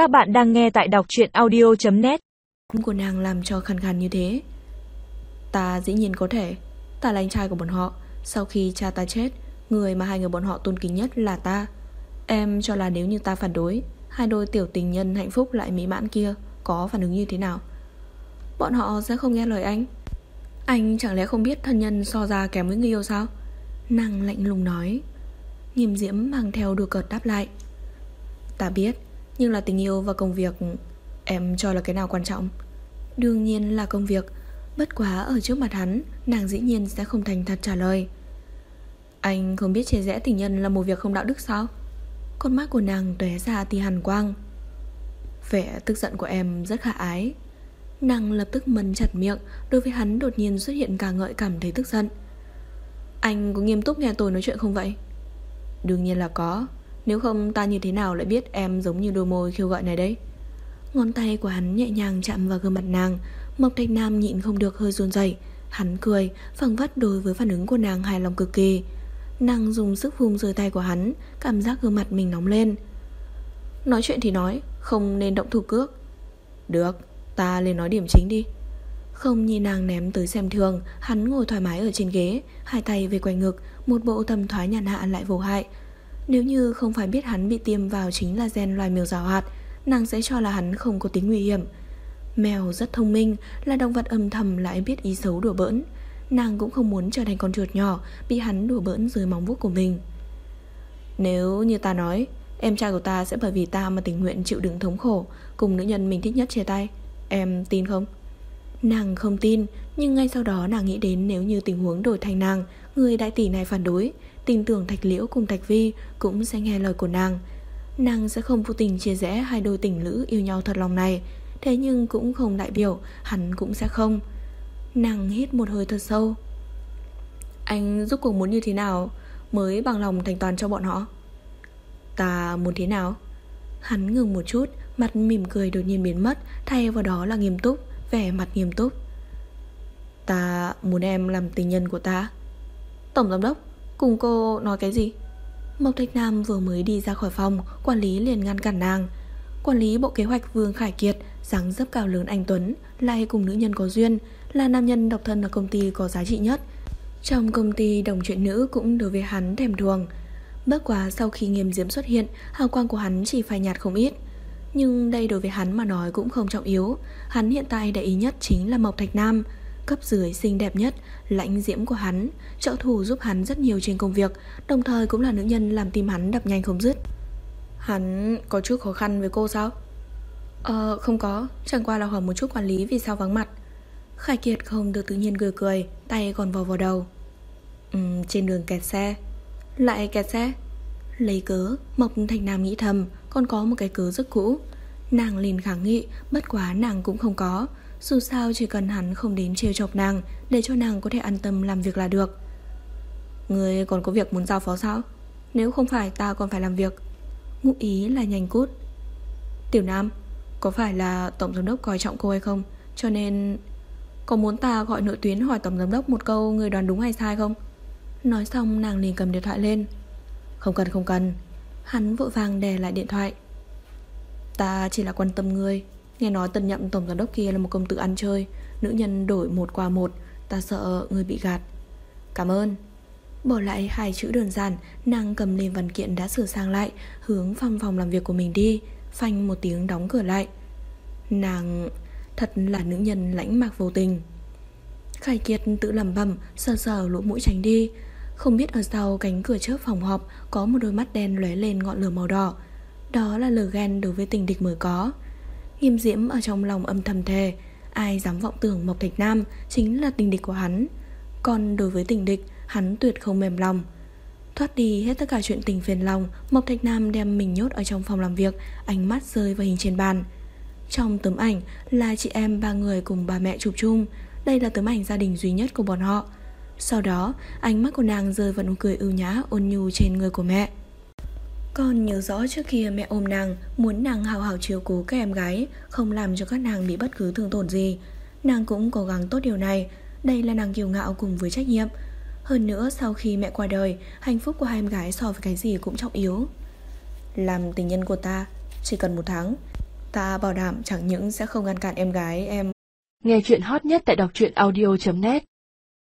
Các bạn đang nghe tại đọc truyện audio.net của nàng làm cho khăn khăn như thế. Ta dĩ nhiên có thể, ta là anh trai của bọn họ. Sau khi cha ta chết, người mà hai người bọn họ tôn kính nhất là ta. Em cho là nếu như ta phản đối, hai đôi tiểu tình nhân hạnh phúc lại mỹ mãn kia có phản ứng như thế nào? Bọn họ sẽ không nghe lời anh. Anh chẳng lẽ không biết thân nhân so ra kém với người yêu sao? Nàng lạnh lùng nói. Nghiêm diễm mang theo đùa cợt đáp lại. Ta biết, nhưng là tình yêu và công việc, Em cho là cái nào quan trọng? Đương nhiên là công việc. Bất quá ở trước mặt hắn, Nàng dĩ nhiên sẽ không thành thật trả lời. Anh không biết chia rẽ tình nhân là một việc không đạo đức sao? Con mắt của nàng tóe ra thì hàn quang. Vẻ tức giận của em rất khả ái. Nàng lập tức mân chặt miệng, Đối với hắn đột nhiên xuất hiện cả ngợi cảm thấy tức giận. Anh có nghiêm túc nghe tôi nói chuyện không vậy? Đương nhiên là có nếu không, ta như thế nào lại biết em giống như đôi môi khiêu gọi này đấy? Ngón tay của hắn nhẹ nhàng chạm vào gương mặt nàng Mộc Thạch Nam nhịn không được hơi run rẩy. Hắn cười phẳng vất đối với phản ứng của nàng hài lòng cực kỳ. Nàng dùng sức vùng rời tay của hắn, Cảm giác gương mặt mình nóng lên. Nói chuyện thì nói, Không nên động thủ cước. Được, ta lên nói điểm chính đi. Không nhìn nàng ném tới xem thường, Hắn ngồi thoải mái ở trên ghế, Hai tay về quanh ngực, Một bộ tầm thoái nhàn hạ lại vô hại nếu như không phải biết hắn bị tiêm vào chính là gen loài mèo rào hoạt, nàng sẽ cho là hắn không có tính nguy hiểm. Mèo rất thông minh, là động vật âm thầm lại biết ý xấu đùa bỡn. Nàng cũng không muốn trở thành con chuột nhỏ bị hắn đùa bỡn dưới móng vuốt của mình. Nếu như ta nói, em trai của ta sẽ bởi vì ta mà tình nguyện chịu đựng thống khổ cùng nữ nhân mình thích nhất chia tay, em tin không? Nàng không tin, nhưng ngay sau đó nàng nghĩ đến nếu như tình huống đổi thành nàng, người đại tỷ này phản đối, tin tưởng Thạch Liễu cùng Thạch Vi cũng sẽ nghe lời của nàng. Nàng sẽ không vô tình chia rẽ hai đôi tình lữ yêu nhau thật lòng này, thế nhưng cũng không đại biểu hắn cũng sẽ không. Nàng hít một hơi thật sâu. Anh giúp cuộc muốn như thế nào mới bằng lòng thành toàn cho bọn họ? Ta muốn thế nào? Hắn ngừng một chút, mặt mỉm cười đột nhiên biến mất, thay vào đó là nghiêm túc, vẻ mặt nghiêm túc. Ta muốn em làm tình nhân của ta. Tổng giám đốc, Cùng cô nói cái gì? Mộc Thạch Nam vừa mới đi ra khỏi phòng, Quản lý liền ngăn cản nàng. Quản lý bộ kế hoạch Vương Khải Kiệt, dáng dấp cao lớn anh Tuấn, Lại cùng nữ nhân có duyên, Là nam nhân độc thân ở công ty có giá trị nhất. Trong công ty đồng chuyện nữ Cũng đối với hắn thèm thuồng. Bất quá sau khi nghiêm diễm xuất hiện, Hào quang của hắn chỉ phải nhạt không ít. Nhưng đây đối với hắn mà nói cũng không trọng yếu. Hắn hiện tại để ý nhất chính là Mộc Thạch Nam cấp dưới xinh đẹp nhất, lãnh diễm của hắn, trợ thủ giúp hắn rất nhiều trên công việc, đồng thời cũng là nữ nhân làm tim hắn đập nhanh không dứt. Hắn có chút khó khăn với cô sao? Ờ, không có, chẳng qua là hỏi một chút quản lý vì sao vắng mặt. Khải Kiệt không được tự nhiên cười cười, tay còn vò vào đầu. Ừm, trên đường kẹt xe. Lại kẹt xe? Lấy cớ, Mộc Thành Nam nghĩ thầm, còn có một cái cớ rất cũ. Nàng liền kháng nghị, bất quá nàng cũng không có, dù sao chỉ cần hắn không đến trêu chọc nàng, Để cho nàng có thể an tâm làm việc là được. Người còn có việc muốn giao phó sao? Nếu không phải ta còn phải làm việc. Ngụ ý là nhanh cút. Tiểu Nam, Có phải là Tổng Giám Đốc coi trọng cô hay không? Cho nên, Có muốn ta gọi nội tuyến hỏi Tổng Giám Đốc một câu Người đoán đúng hay sai không? Nói xong nàng liền cầm điện thoại lên. Không cần không cần. Hắn vội vàng đè lại điện thoại. Ta chỉ là quan tâm ngươi Nghe nói tân nhậm tổng giám đốc kia là một công tử ăn chơi, Nữ nhân đổi một qua một, Ta sợ người bị gạt. Cảm ơn. Bỏ lại hai chữ đơn giản, Nàng cầm lên văn kiện đã sửa sang lại, Hướng phòng phòng làm việc của mình đi, Phanh một tiếng đóng cửa lại. Nàng, thật là nữ nhân lãnh mạc vô tình. Khải Kiệt tự lẩm bẩm, Sờ sờ lỗ mũi tránh đi. Không biết ở sau cánh cửa chớp phòng họp Có một đôi mắt đen lóe lên ngọn lửa màu đỏ. Đó là lửa ghen đối với tình địch mới có. Nghiêm diễm ở trong lòng âm thầm thề, Ai dám vọng tưởng Mộc Thạch Nam Chính là tình địch của hắn. Còn đối với tình địch, Hắn tuyệt không mềm lòng. Thoát đi hết tất cả chuyện tình phiền lòng, Mộc Thạch Nam đem mình nhốt ở trong phòng làm việc, Ánh mắt rơi vào hình trên bàn. Trong tấm ảnh là chị em ba người cùng bà mẹ chụp chung, Đây là tấm ảnh gia đình duy nhất của bọn họ. Sau đó, ánh mắt của nàng rơi vào nụ cười ưu nhã, ôn nhu trên người của mẹ con nhớ rõ trước kia mẹ ôm nàng, Muốn nàng hào hào chiếu cố các em gái, Không làm cho các nàng bị bất cứ thương tổn gì. Nàng cũng cố gắng tốt điều này, Đây là nàng kiêu ngạo cùng với trách nhiệm. Hơn nữa, sau khi mẹ qua đời, Hạnh phúc của hai em gái so với cái gì cũng trọng yếu. Làm tình nhân của ta, Chỉ cần một tháng, Ta bảo đảm chẳng những sẽ không ngăn cản em gái em. Nghe chuyện hot nhất tại đọc truyện audio.net